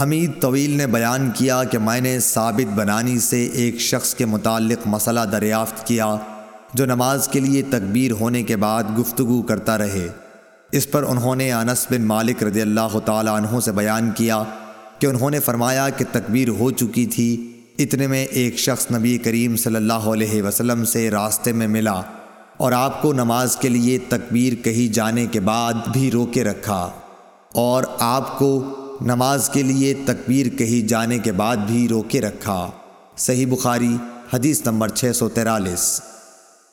حمید طویل نے بیان کیا کہ میں نے ثابت بنانی سے ایک شخص کے متعلق مسئلہ دریافت کیا جو نماز کے لیے تکبیر ہونے کے بعد گفتگو کرتا رہے۔ اس پر انہوں نے انس بن مالک رضی اللہ تعالیٰ عنہ سے بیان کیا کہ انہوں نے فرمایا کہ تکبیر ہو چکی تھی، اتنے میں ایک شخص نبی کریم صلی اللہ علیہ وسلم سے راستے میں ملا اور آپ کو نماز کے لیے تکبیر کہی جانے کے بعد بھی روکے رکھا اور آپ کو نماز کے لیے تکبیر کہی جانے کے بعد بھی روکے رکھا۔ صحیح بخاری، حدیث نمبر 643